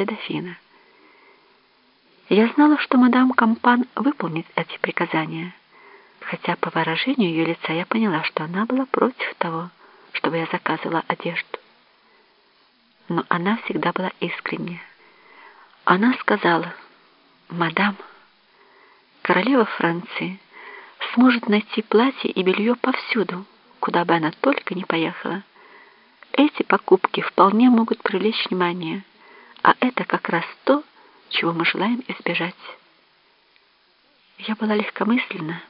для дофина. Я знала, что мадам Кампан выполнит эти приказания, хотя по выражению ее лица я поняла, что она была против того, чтобы я заказывала одежду. Но она всегда была искренняя. Она сказала, «Мадам, королева Франции сможет найти платье и белье повсюду, куда бы она только не поехала. Эти покупки вполне могут привлечь внимание, а это как раз то, чего мы желаем избежать». Я была легкомысленна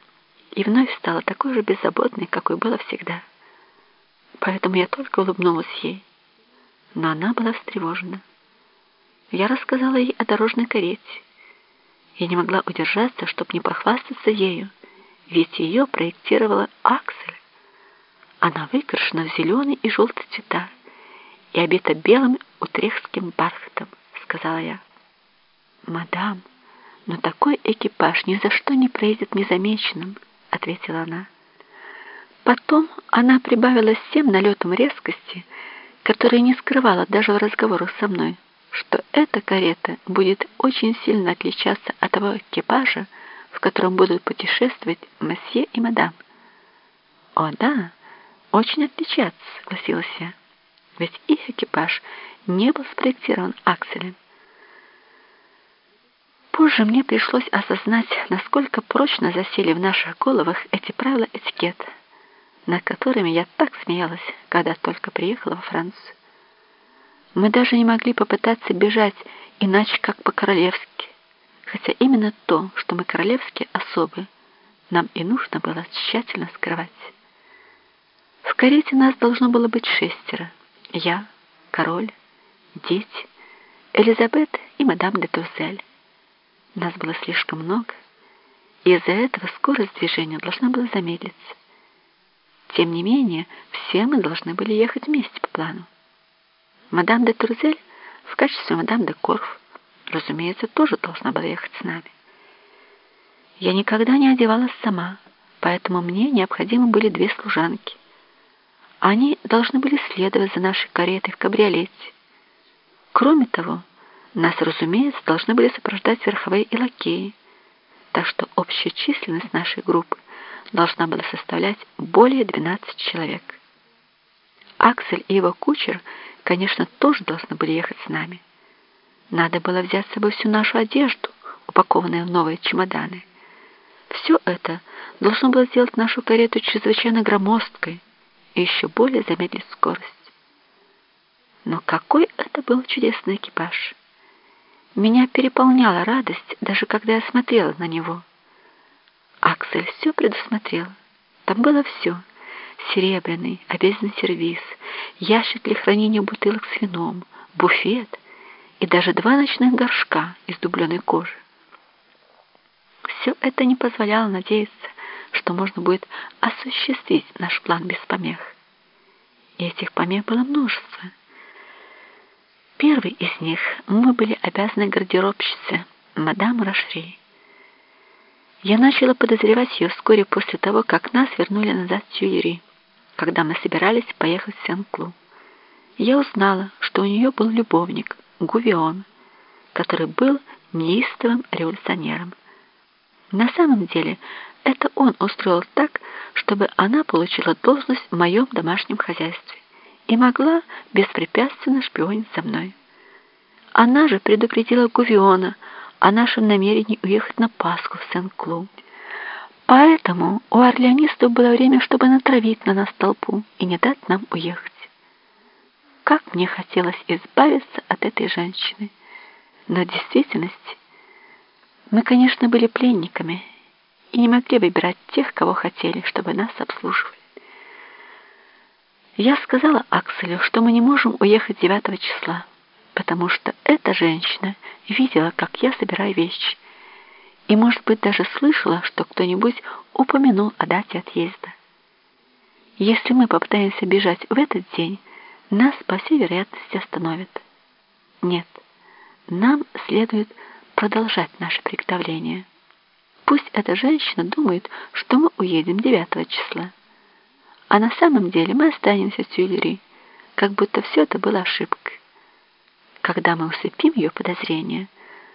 и вновь стала такой же беззаботной, какой была всегда. Поэтому я только улыбнулась ей, но она была встревожена. Я рассказала ей о дорожной карете. Я не могла удержаться, чтобы не похвастаться ею, ведь ее проектировала Аксель. Она выкрашена в зеленый и желтый цвета и обита белым утрехским бархатом, сказала я. «Мадам, но такой экипаж ни за что не проедет незамеченным», — ответила она. Потом она прибавила всем налетом резкости, который не скрывала даже в разговорах со мной что эта карета будет очень сильно отличаться от того экипажа, в котором будут путешествовать месье и мадам. «О, да, очень отличаться», — согласилась я, ведь их экипаж не был спроектирован акселем. Позже мне пришлось осознать, насколько прочно засели в наших головах эти правила этикета, над которыми я так смеялась, когда только приехала во Францию. Мы даже не могли попытаться бежать иначе, как по-королевски, хотя именно то, что мы королевские особы, нам и нужно было тщательно скрывать. В карете нас должно было быть шестеро. Я, король, дети, Элизабет и мадам де Турзель. Нас было слишком много, и из-за этого скорость движения должна была замедлиться. Тем не менее, все мы должны были ехать вместе по плану. Мадам де Турзель в качестве мадам де Корф, разумеется, тоже должна была ехать с нами. Я никогда не одевалась сама, поэтому мне необходимы были две служанки. Они должны были следовать за нашей каретой в кабриолете. Кроме того, нас, разумеется, должны были сопровождать верховые и лакеи, так что общая численность нашей группы должна была составлять более 12 человек. Аксель и его кучер – конечно, тоже должны были ехать с нами. Надо было взять с собой всю нашу одежду, упакованную в новые чемоданы. Все это должно было сделать нашу карету чрезвычайно громоздкой и еще более замедлить скорость. Но какой это был чудесный экипаж! Меня переполняла радость, даже когда я смотрела на него. Аксель все предусмотрел. Там было все — серебряный, обеденный сервиз, ящик для хранения бутылок с вином, буфет и даже два ночных горшка из дубленой кожи. Все это не позволяло надеяться, что можно будет осуществить наш план без помех. И этих помех было множество. Первый из них мы были обязаны гардеробщице, мадам Рашри. Я начала подозревать ее вскоре после того, как нас вернули назад в Тюильри когда мы собирались поехать в Сен-Клу. Я узнала, что у нее был любовник, Гувион, который был неистовым революционером. На самом деле, это он устроил так, чтобы она получила должность в моем домашнем хозяйстве и могла беспрепятственно шпионить за мной. Она же предупредила Гувиона о нашем намерении уехать на Пасху в Сен-Клу. Поэтому у орлеонистов было время, чтобы натравить на нас толпу и не дать нам уехать. Как мне хотелось избавиться от этой женщины. Но в действительности мы, конечно, были пленниками и не могли выбирать тех, кого хотели, чтобы нас обслуживали. Я сказала Акселю, что мы не можем уехать 9 числа, потому что эта женщина видела, как я собираю вещи, и, может быть, даже слышала, что кто-нибудь упомянул о дате отъезда. Если мы попытаемся бежать в этот день, нас, по всей вероятности, остановят. Нет, нам следует продолжать наше приготовление. Пусть эта женщина думает, что мы уедем 9 числа. А на самом деле мы останемся в Тюильри, как будто все это было ошибкой. когда мы усыпим ее подозрения,